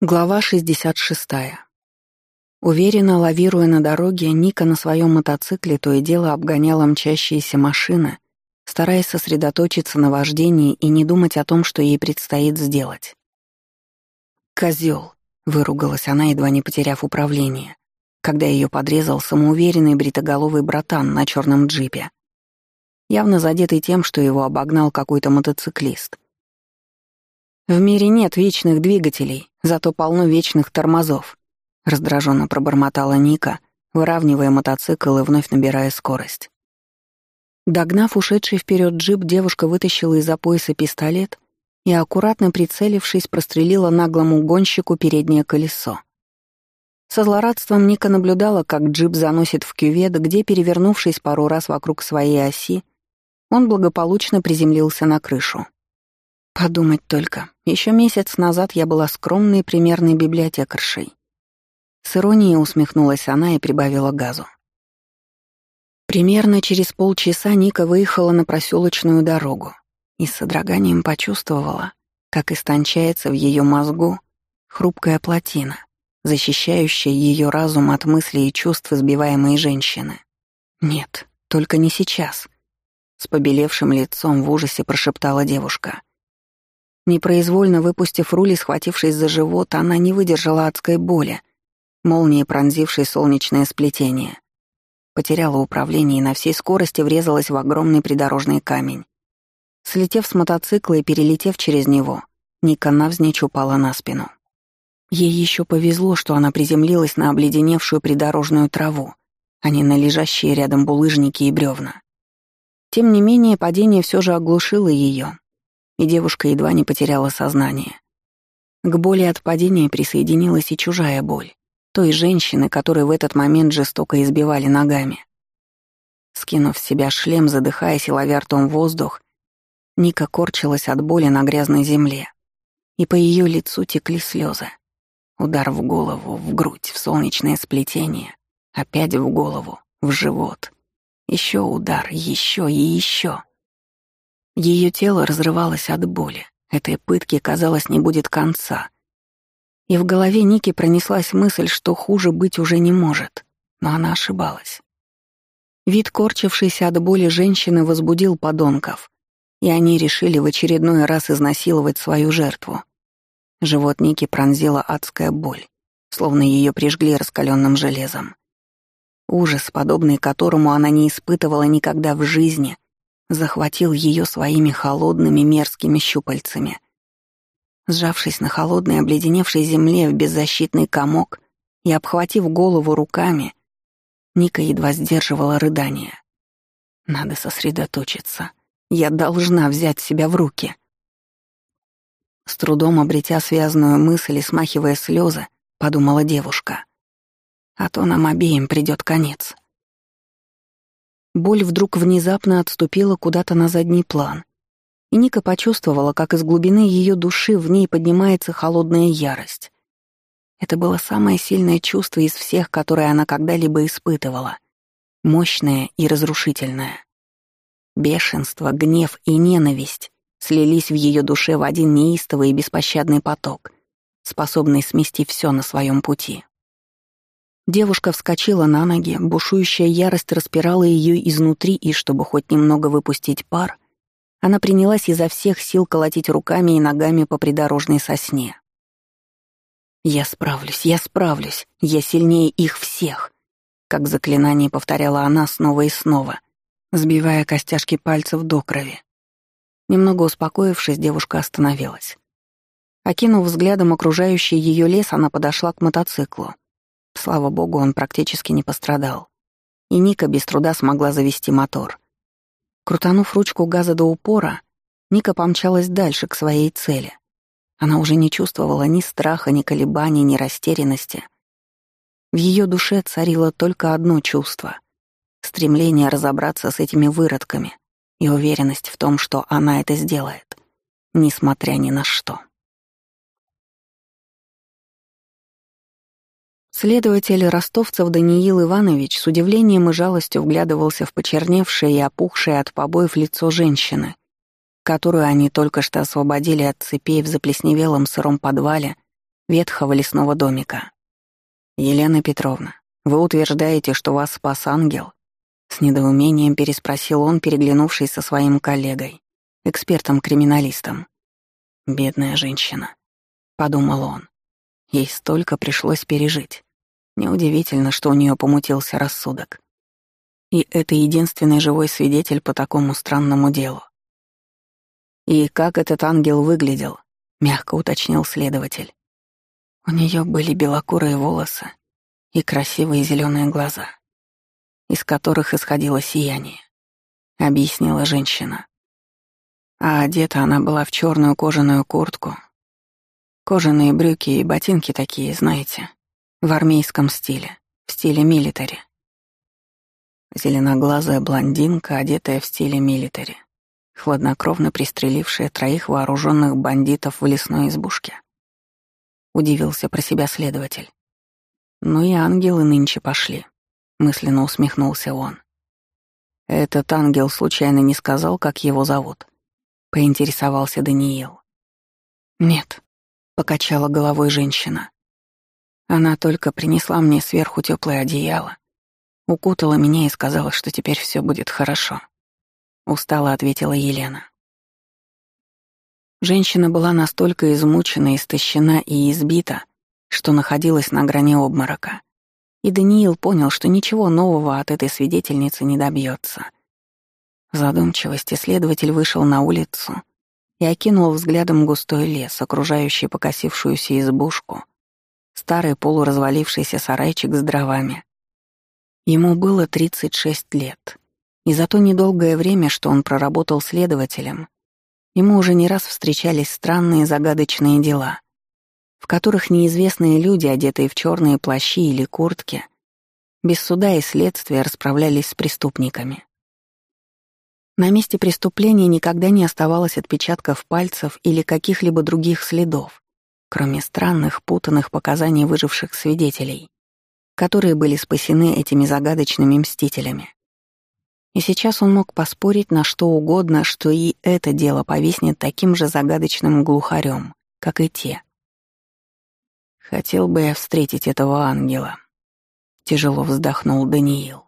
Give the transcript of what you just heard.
Глава 66. Уверенно лавируя на дороге, Ника на своем мотоцикле то и дело обгоняла мчащиеся машины, стараясь сосредоточиться на вождении и не думать о том, что ей предстоит сделать. «Козёл!» — выругалась она, едва не потеряв управление, когда ее подрезал самоуверенный бритоголовый братан на черном джипе, явно задетый тем, что его обогнал какой-то мотоциклист — в мире нет вечных двигателей, зато полно вечных тормозов. Раздраженно пробормотала Ника, выравнивая мотоцикл и вновь набирая скорость. Догнав ушедший вперед джип, девушка вытащила из-за пояса пистолет и, аккуратно прицелившись, прострелила наглому гонщику переднее колесо. Со злорадством Ника наблюдала, как джип заносит в кювет, где, перевернувшись пару раз вокруг своей оси, он благополучно приземлился на крышу. Подумать только, еще месяц назад я была скромной примерной библиотекаршей. С иронией усмехнулась она и прибавила газу. Примерно через полчаса Ника выехала на проселочную дорогу и с содроганием почувствовала, как истончается в ее мозгу хрупкая плотина, защищающая ее разум от мыслей и чувств избиваемой женщины. Нет, только не сейчас. С побелевшим лицом в ужасе прошептала девушка — Непроизвольно выпустив руль и схватившись за живот, она не выдержала адской боли, молнией пронзившей солнечное сплетение. Потеряла управление и на всей скорости врезалась в огромный придорожный камень. Слетев с мотоцикла и перелетев через него, Ника навзничь упала на спину. Ей еще повезло, что она приземлилась на обледеневшую придорожную траву, а не на лежащие рядом булыжники и бревна. Тем не менее, падение все же оглушило ее, и девушка едва не потеряла сознание. К боли от падения присоединилась и чужая боль, той женщины, которую в этот момент жестоко избивали ногами. Скинув с себя шлем, задыхаясь и ловя ртом воздух, Ника корчилась от боли на грязной земле, и по ее лицу текли слезы. Удар в голову, в грудь, в солнечное сплетение, опять в голову, в живот. Еще удар, еще и еще. Ее тело разрывалось от боли. Этой пытки, казалось, не будет конца. И в голове Ники пронеслась мысль, что хуже быть уже не может. Но она ошибалась. Вид корчившейся от боли женщины возбудил подонков, и они решили в очередной раз изнасиловать свою жертву. Живот Ники пронзила адская боль, словно ее прижгли раскаленным железом. Ужас, подобный которому она не испытывала никогда в жизни, захватил ее своими холодными мерзкими щупальцами. Сжавшись на холодной обледеневшей земле в беззащитный комок и обхватив голову руками, Ника едва сдерживала рыдание. «Надо сосредоточиться. Я должна взять себя в руки». С трудом обретя связанную мысль и смахивая слезы, подумала девушка. «А то нам обеим придет конец». Боль вдруг внезапно отступила куда-то на задний план. И Ника почувствовала, как из глубины ее души в ней поднимается холодная ярость. Это было самое сильное чувство из всех, которые она когда-либо испытывала. Мощное и разрушительное. Бешенство, гнев и ненависть слились в ее душе в один неистовый и беспощадный поток, способный смести все на своем пути. Девушка вскочила на ноги, бушующая ярость распирала ее изнутри, и чтобы хоть немного выпустить пар, она принялась изо всех сил колотить руками и ногами по придорожной сосне. «Я справлюсь, я справлюсь, я сильнее их всех», как заклинание повторяла она снова и снова, сбивая костяшки пальцев до крови. Немного успокоившись, девушка остановилась. Окинув взглядом окружающий ее лес, она подошла к мотоциклу. Слава богу, он практически не пострадал. И Ника без труда смогла завести мотор. Крутанув ручку газа до упора, Ника помчалась дальше к своей цели. Она уже не чувствовала ни страха, ни колебаний, ни растерянности. В ее душе царило только одно чувство — стремление разобраться с этими выродками и уверенность в том, что она это сделает, несмотря ни на что. Следователь ростовцев Даниил Иванович с удивлением и жалостью вглядывался в почерневшее и опухшее от побоев лицо женщины, которую они только что освободили от цепей в заплесневелом сыром подвале ветхого лесного домика. «Елена Петровна, вы утверждаете, что вас спас ангел?» С недоумением переспросил он, переглянувшись со своим коллегой, экспертом-криминалистом. «Бедная женщина», — подумал он. Ей столько пришлось пережить. Неудивительно, что у нее помутился рассудок. И это единственный живой свидетель по такому странному делу. «И как этот ангел выглядел?» — мягко уточнил следователь. У нее были белокурые волосы и красивые зеленые глаза, из которых исходило сияние, объяснила женщина. А одета она была в черную кожаную куртку, кожаные брюки и ботинки такие, знаете, в армейском стиле, в стиле милитари. Зеленоглазая блондинка, одетая в стиле милитари, хладнокровно пристрелившая троих вооруженных бандитов в лесной избушке. Удивился про себя следователь. Ну и ангелы нынче пошли. Мысленно усмехнулся он. Этот ангел случайно не сказал, как его зовут? Поинтересовался Даниил. Нет, покачала головой женщина. Она только принесла мне сверху теплое одеяло, укутала меня и сказала, что теперь все будет хорошо. Устало ответила Елена. Женщина была настолько измучена, истощена и избита, что находилась на грани обморока. И Даниил понял, что ничего нового от этой свидетельницы не добьется. В задумчивости следователь вышел на улицу и окинул взглядом густой лес, окружающий покосившуюся избушку, старый полуразвалившийся сарайчик с дровами. Ему было 36 лет, и за то недолгое время, что он проработал следователем, Ему уже не раз встречались странные загадочные дела, в которых неизвестные люди, одетые в черные плащи или куртки, без суда и следствия расправлялись с преступниками. На месте преступления никогда не оставалось отпечатков пальцев или каких-либо других следов, кроме странных, путанных показаний выживших свидетелей, которые были спасены этими загадочными мстителями. И сейчас он мог поспорить на что угодно, что и это дело повиснет таким же загадочным глухарем, как и те. «Хотел бы я встретить этого ангела», — тяжело вздохнул Даниил.